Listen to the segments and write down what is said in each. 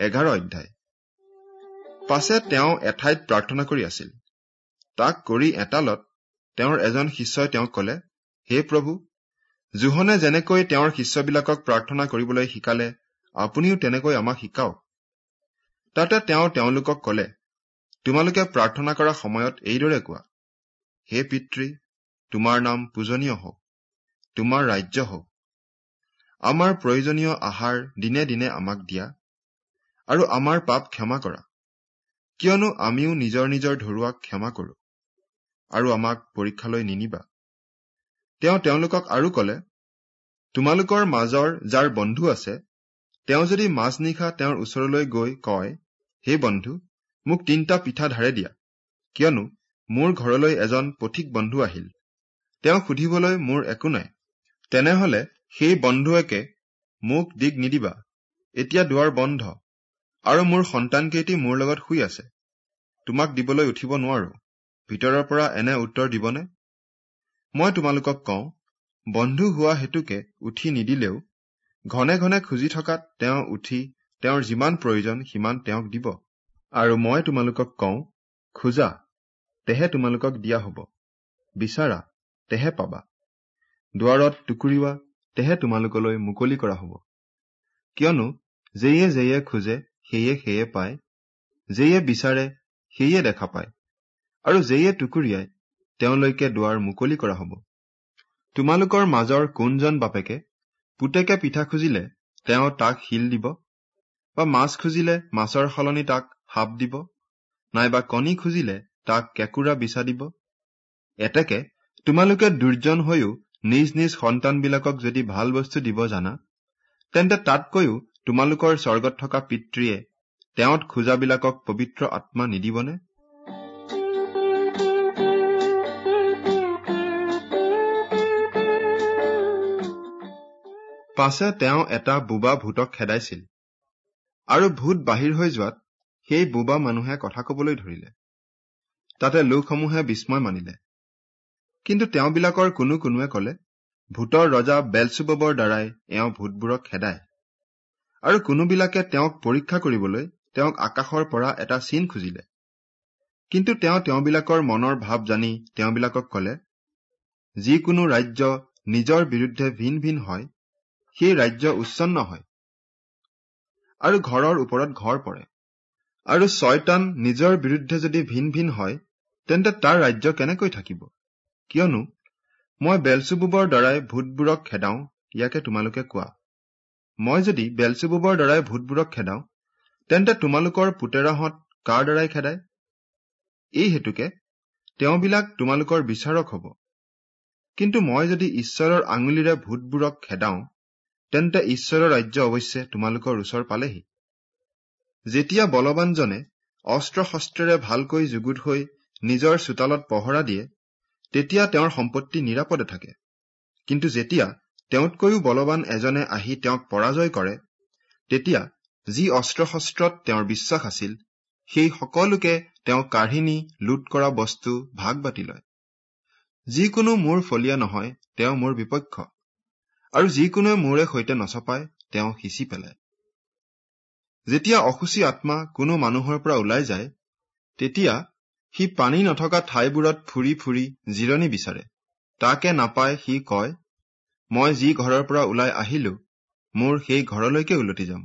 এঘাৰ অধ্যায়। পাছে তেওঁ এঠাইত প্ৰাৰ্থনা কৰি আছিল। তাক কৰি এটালত তেওঁৰ এজন শিষ্যই তেওঁক কলে হে প্ৰভু জোহনে যেনেকৈ তেওঁৰ শিষ্যবিলাকক প্ৰাৰ্থনা কৰিবলৈ শিকালে আপুনিও তেনেকৈ আমাক শিকাওক। তাতে তেওঁ তেওঁলোকক কলে তোমালোকে প্ৰাৰ্থনা কৰা সময়ত এইদৰে কোৱা হে পিতৃ তোমাৰ নাম পূজনীয় হওক তোমাৰ ৰাজ্য হওক। আমাৰ প্ৰয়োজনীয় আহাৰ দিনে দিনে আমাক দিয়া আৰু আমাৰ পাপ ক্ষমা কৰা। কিয়নো আমিও নিজৰ নিজৰ ধৰুৱাক ক্ষমা কৰো আৰু আমাক পৰীক্ষালৈ নিনিবা। তেওঁ তেওঁলোকক আৰু কলে তোমালোকৰ মাজৰ যাৰ বন্ধু আছে তেওঁ যদি মাজনিশা তেওঁৰ ওচৰলৈ গৈ কয় হে বন্ধু মোক তিনিটা পিঠা ধাৰে দিয়া কিয়নো মোৰ ঘৰলৈ এজন পথিক বন্ধু আহিল তেওঁ সুধিবলৈ মোৰ একো নাই তেনেহলে সেই বন্ধুৱেকে মোক দিগ নিদিবা এতিয়া দুৱাৰ বন্ধ। আৰু মোৰ সন্তানকেইটি মোৰ লগত শুই আছে। তোমাক দিবলৈ উঠিব নোৱাৰো। ভিতৰৰ পৰা এনে উত্তৰ দিবনে? মই তোমালোকক কওঁ বন্ধু হোৱা হেতুকে উঠি নিদিলেও ঘনে ঘনে খুজি থকাত তেওঁ উঠি তেওঁৰ যিমান প্ৰয়োজন সিমান তেওঁক দিব। আৰু মই তোমালোকক কওঁ খোজা তেহে তোমালোকক দিয়া হব। বিচাৰা তেহে পাবা। দুৱাৰত টুকুৰিওৱা তেহে তোমালোকলৈ মুকলি কৰা হব। কিয়নো যেয়ে যেয়ে খোজে সেয়ে সেয়ে পায় যেয়ে বিচাৰে সেয়ে দেখা পায় আৰু যেয়ে টুকুৰিয়াই তেওঁলৈকে দুৱাৰ মুকলি কৰা হব। তোমালোকৰ মাজৰ কোনজন বাপেকে পুতেকে পিঠা খুজিলে তেওঁ তাক শিল দিব বা মাছ খুজিলে মাছৰ সলনি তাক সাপ দিব নাইবা কণী খুজিলে তাক কেঁকুৰা বিচা দিব? এতেকে তোমালোকে দুৰ্জন হৈও নিজ নিজ সন্তানবিলাকক যদি ভাল বস্তু দিব জানা তেন্তে তাতকৈও তোমালোকৰ স্বৰ্গত থকা পিতৃয়ে তেওঁত খোজাবিলাকক পবিত্ৰ আত্মা নিদিবনে? পাছে তেওঁ এটা বোবা ভূতক খেদাইছিল আৰু ভূত বাহিৰ হৈ যোৱাত সেই বোবা মানুহে কথা কবলৈ ধৰিলে। তাতে লোকসমূহে বিস্ময় মানিলে। কিন্তু তেওঁবিলাকৰ কোনো কোনোৱে কলে ভূতৰ ৰজা বেলচুবৰ দ্বাৰাই এওঁ ভূতবোৰক খেদায়। আৰু কোনোবিলাকে তেওঁক পৰীক্ষা কৰিবলৈ তেওঁক আকাশৰ পৰা এটা চিন খুজিলে। কিন্তু তেওঁ তেওঁবিলাকৰ মনৰ ভাৱ জানি তেওঁবিলাকক কলে যিকোনো ৰাজ্য নিজৰ বিৰুদ্ধে ভিন ভিন হয় সেই ৰাজ্য উচ্ছন্ন হয়। আৰু ঘৰৰ ওপৰত ঘৰ পৰে। আৰু ছয়তান নিজৰ বিৰুদ্ধে যদি ভিন ভিন হয় তেন্তে তাৰ ৰাজ্য কেনেকৈ থাকিব? কিয়নো মই বেলচুবুবৰ দ্বাৰাই ভূতবোৰক খেদাও ইয়াকে তোমালোকে কোৱা। মই যদি বেলচুবুবৰ দ্বাৰাই ভূতবোৰক খেদাও তেন্তে তোমালোকৰ পুতেৰাহঁত কাৰ দ্বাৰাই খেদায়? এই হেতুকে তেওঁবিলাক তোমালোকৰ বিচাৰক হব। কিন্তু মই যদি ঈশ্বৰৰ আঙুলিৰে ভূতবোৰক খেদাও তেন্তে ঈশ্বৰৰ ৰাজ্য অৱশ্যে তোমালোকৰ ওচৰ পালেহি। যেতিয়া বলৱানজনে অস্ত্ৰ শস্ত্ৰেৰে ভালকৈ যুগুত হৈ নিজৰ চোতালত পহৰা দিয়ে তেতিয়া তেওঁৰ সম্পত্তি নিৰাপদে থাকে। কিন্তু যেতিয়া তেওঁতকৈও বলৱান এজনে আহি তেওঁক পৰাজয় কৰে তেতিয়া যি অস্ত্ৰ শস্ত্ৰত তেওঁৰ বিশ্বাস আছিল সেই সকলোকে তেওঁ কাঢ়ি নি লুট কৰা বস্তু ভাগ বাতি লয়। যিকোনো মোৰ ফলীয়া নহয় তেওঁ মোৰ বিপক্ষ। আৰু যিকোনোৱে মোৰে সৈতে নচপায় তেওঁ সিঁচি পেলায়। যেতিয়া অসুচী আত্মা কোনো মানুহৰ পৰা ওলাই যায় তেতিয়া সি পানী নথকা ঠাইবোৰত ফুৰি ফুৰি জিৰণি বিচাৰে। তাকে নাপাই সি কয় মই যি ঘৰৰ পৰা ওলাই আহিলো মোৰ সেই ঘৰলৈকে উলটি যাম।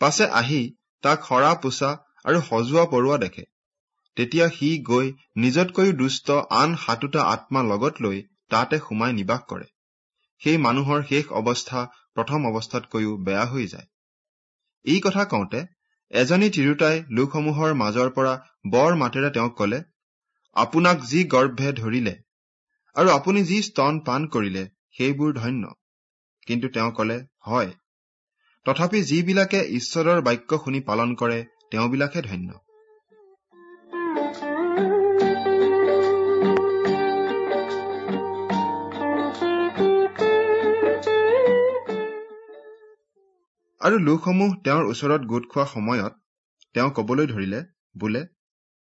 পাছে আহি তাক সৰা পোচা আৰু সজোৱা পৰোৱা দেখে। তেতিয়া সি গৈ নিজতকৈও দুষ্ট আন সাতোটা আত্মা লগত লৈ তাতে সোমাই নিবাস কৰে। সেই মানুহৰ শেষ অৱস্থা প্ৰথম অৱস্থাতকৈও বেয়া হৈ যায়। এই কথা কওঁতে এজনী তিৰোতাই লোকসমূহৰ মাজৰ পৰা বৰ মাতেৰে তেওঁক কলে আপোনাক যি গৰ্ভে ধৰিলে আৰু আপুনি যি স্তন পান কৰিলে সেইবোৰ ধন্য। কিন্তু তেওঁ কলে হয়। তথাপি যিবিলাকে ঈশ্বৰৰ বাক্য শুনি পালন কৰে তেওঁবিলাকে ধন্য। আৰু লোকসমূহ তেওঁৰ ওচৰত গোট খোৱা সময়ত তেওঁ কবলৈ ধৰিলে বোলে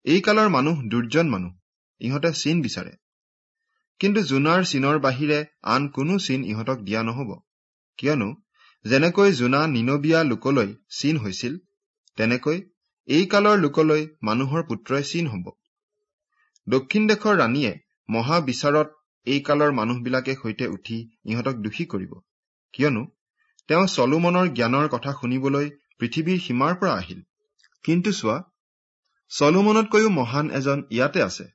এই কালৰ মানুহ দুৰ্জন মানুহ ইহঁতে চিন বিচাৰে। কিন্তু জোনাৰ চিনৰ বাহিৰে আন কোনো চিন ইহঁতক দিয়া নহব। কিয়নো যেনেকৈ জোনা নিনবীয়া লোকলৈ চিন হৈছিল তেনেকৈ এই কালৰ লোকলৈ মানুহৰ পুত্ৰই চিন হব। দক্ষিণ দেশৰ ৰাণীয়ে মহাবিচাৰত এই কালৰ মানুহবিলাকে সৈতে উঠি ইহঁতক দোষী কৰিব। কিয়নো তেওঁ চলোমনৰ জ্ঞানৰ কথা শুনিবলৈ পৃথিৱীৰ সীমাৰ পৰা আহিল। কিন্তু চোৱা চলোমনতকৈও মহান এজন ইয়াতে আছে।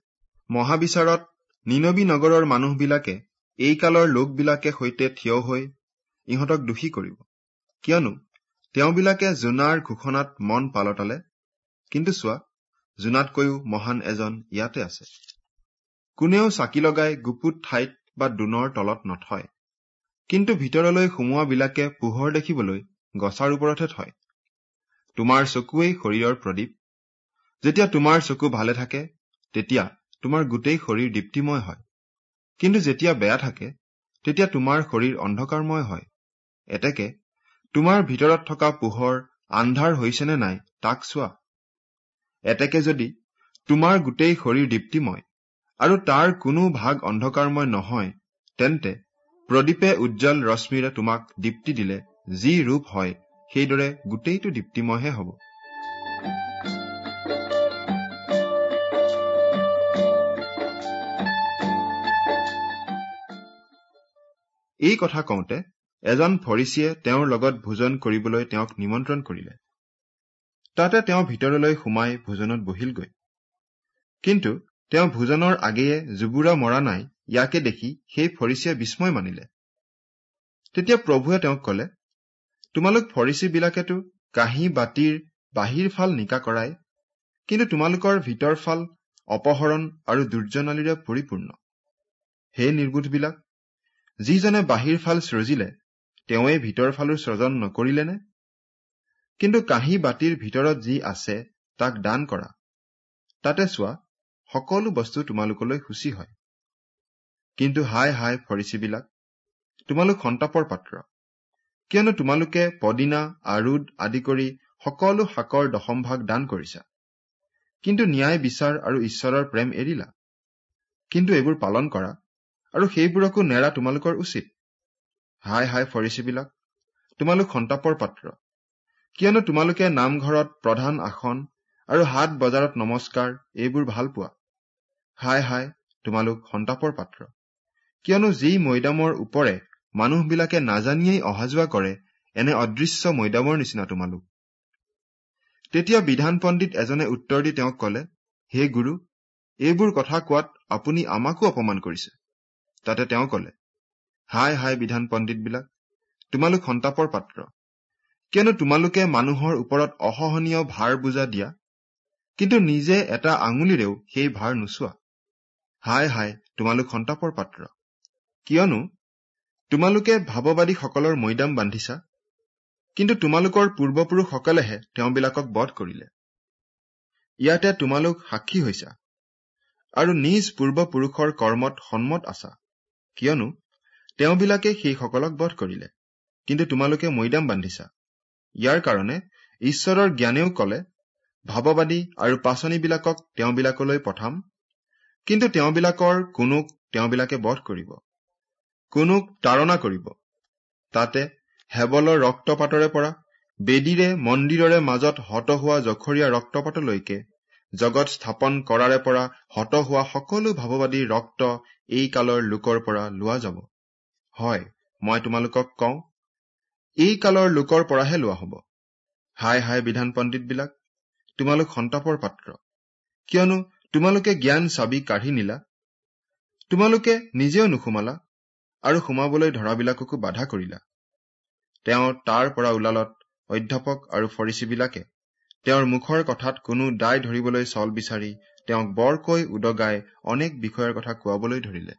মহাবিচাৰত নিনবী নগৰৰ মানুহবিলাকে এই কালৰ লোকবিলাকে সৈতে থিয় হৈ ইহঁতক দোষী কৰিব। কিয়নো তেওঁবিলাকে জোনাৰ ঘোষণাত মন পালতালে কিন্তু চোৱা জোনাতকৈও মহান এজন ইয়াতে আছে। কোনেও চাকি লগাই গুপুত ঠাইত বা দোণৰ তলত নথয়। কিন্তু ভিতৰলৈ সোমোৱাবিলাকে পোহৰ দেখিবলৈ গছৰ ওপৰতহে থয়। তোমাৰ চকুৱেই শৰীৰৰ প্ৰদীপ। যেতিয়া তোমাৰ চকু ভালে থাকে তেতিয়া তোমাৰ গোটেই শৰীৰ দীপ্তিময় হয়। কিন্তু যেতিয়া বেয়া থাকে তেতিয়া তোমাৰ শৰীৰ অন্ধকাৰময় হয়। এতেকে তোমাৰ ভিতৰত থকা পোহৰ আন্ধাৰ হৈছেনে নাই তাক চোৱা। এতেকে যদি তোমাৰ গোটেই শৰীৰ দীপ্তিময় আৰু তাৰ কোনো ভাগ অন্ধকাৰময় নহয় তেন্তে প্ৰদীপে উজ্জ্বল ৰশ্মিৰে তোমাক দীপ্তি দিলে যি ৰূপ হয় সেইদৰে গোটেইটো দীপ্তিময়হে হব। এই কথা কওঁতে এজন ফৰিচীয়ে তেওঁৰ লগত ভোজন কৰিবলৈ তেওঁক নিমন্ত্ৰণ কৰিলে। তাতে তেওঁ ভিতৰলৈ সোমাই ভোজনত বহিলগৈ। কিন্তু তেওঁ ভোজনৰ আগেয়ে জুবুৰা মৰা নাই ইয়াকে দেখি সেই ফৰিচীয়ে বিস্ময় মানিলে। তেতিয়া প্ৰভুৱে তেওঁক কলে তোমালোক ফৰিচী বিলাকেতো কাঁহী বাতিৰ বাহিৰ ফাল নিকা কৰাই কিন্তু তোমালোকৰ ভিতৰ ফাল অপহৰণ আৰু দুৰ্জনালীৰে পৰিপূৰ্ণ। সেই নিৰ্বোধবিলাক যিজনে বাহিৰ ফাল সৃজিলে তেওঁৱে ভিতৰ ফালো সৃজন নকৰিলেনে? কিন্তু কাঁহী বাতিৰ ভিতৰত যি আছে তাক দান কৰা। তাতে চোৱা সকলো বস্তু তোমালোকলৈ সূচী হয়। কিন্তু হাই হাই ফৰিচীবিলাক তোমালোক সন্তাপৰ পাত্ৰ। কিয়নো তোমালোকে পদিনা আৰুদ আদি কৰি সকলো শাকৰ দশমভাগ দান কৰিছা। কিন্তু ন্যায় বিচাৰ আৰু ঈশ্বৰৰ প্ৰেম এৰিলা। কিন্তু এইবোৰ পালন কৰা আৰু সেইবোৰকো নেৰা তোমালোকৰ উচিত। হাই হাই ফৰিচীবিলাক তোমালোক সন্তাপৰ পাত্ৰ। কিয়নো তোমালোকে নামঘৰত প্ৰধান আসন আৰু হাত বজাৰত নমস্কাৰ এইবোৰ ভাল পোৱা। হাই হাই তোমালোক সন্তাপৰ পাত্ৰ। কিয়নো যি মৈদামৰ ওপৰে মানুহবিলাকে নাজানিয়েই অহা যোৱা কৰে এনে অদৃশ্য মৈদামৰ নিচিনা তোমালোক। তেতিয়া বিধান পণ্ডিত এজনে উত্তৰ দি তেওঁক কলে হে গুৰু এইবোৰ কথা কোৱাত আপুনি আমাকো অপমান কৰিছে। তাতে তেওঁ কলে হাই হাই বিধান পণ্ডিতবিলাক তোমালোক সন্তাপৰ পাত্ৰ। কিয়নো তোমালোকে মানুহৰ ওপৰত অসহনীয় ভাৰ বুজা দিয়া কিন্তু নিজে এটা আঙুলিৰেও সেই ভাৰ নোচোৱা। হাই হাই তোমালোক সন্তাপৰ পাত্ৰ। কিয়নো তোমালোকে ভাৱবাদীসকলৰ মৈদাম বান্ধিছা কিন্তু তোমালোকৰ পূৰ্বপুৰুষসকলেহে তেওঁবিলাকক বধ কৰিলে। ইয়াতে তোমালোক সাক্ষী হৈছা আৰু নিজ পূৰ্বপুৰুষৰ কৰ্মত সন্মত আছা। কিয়নো তেওঁবিলাকে সেইসকলক বধ কৰিলে কিন্তু তোমালোকে মৈদাম বান্ধিছা। ইয়াৰ কাৰণে ঈশ্বৰৰ জ্ঞানেও কলে ভাৱবাদী আৰু পাচনিবিলাকক তেওঁবিলাকলৈ পঠাম কিন্তু তেওঁবিলাকৰ কোনোক তেওঁবিলাকে বধ কৰিব কোনোক তাৰণা কৰিব। তাতে হেবলৰ ৰক্তপাতৰে পৰা বেদীৰে মন্দিৰৰে মাজত হত হোৱা জখৰীয়া ৰক্তপাতলৈকে জগত স্থাপন কৰাৰে পৰা হত হোৱা সকলো ভাৱবাদীৰ ৰক্ত এই কালৰ লোকৰ পৰা লোৱা যাব। হয় মই তোমালোকক কওঁ এই কালৰ লোকৰ পৰাহে লোৱা হব। হাই হাই বিধান পণ্ডিতবিলাক তোমালোক সন্তাপৰ পাত্ৰ। কিয়নো তোমালোকে জ্ঞান চাবি কাঢ়ি নিলা। তোমালোকে নিজেও নুসুমালা আৰু সোমাবলৈ ধৰাবিলাককো বাধা কৰিলা। তেওঁ তাৰ পৰা ওলালত অধ্যাপক আৰু ফৰিচীবিলাকে তেওঁৰ মুখৰ কথাত কোনো দায় ধৰিবলৈ চল বিচাৰি তেওঁক বৰকৈ উদগাই অনেক বিষয়ৰ কথা কোৱাবলৈ ধৰিলে।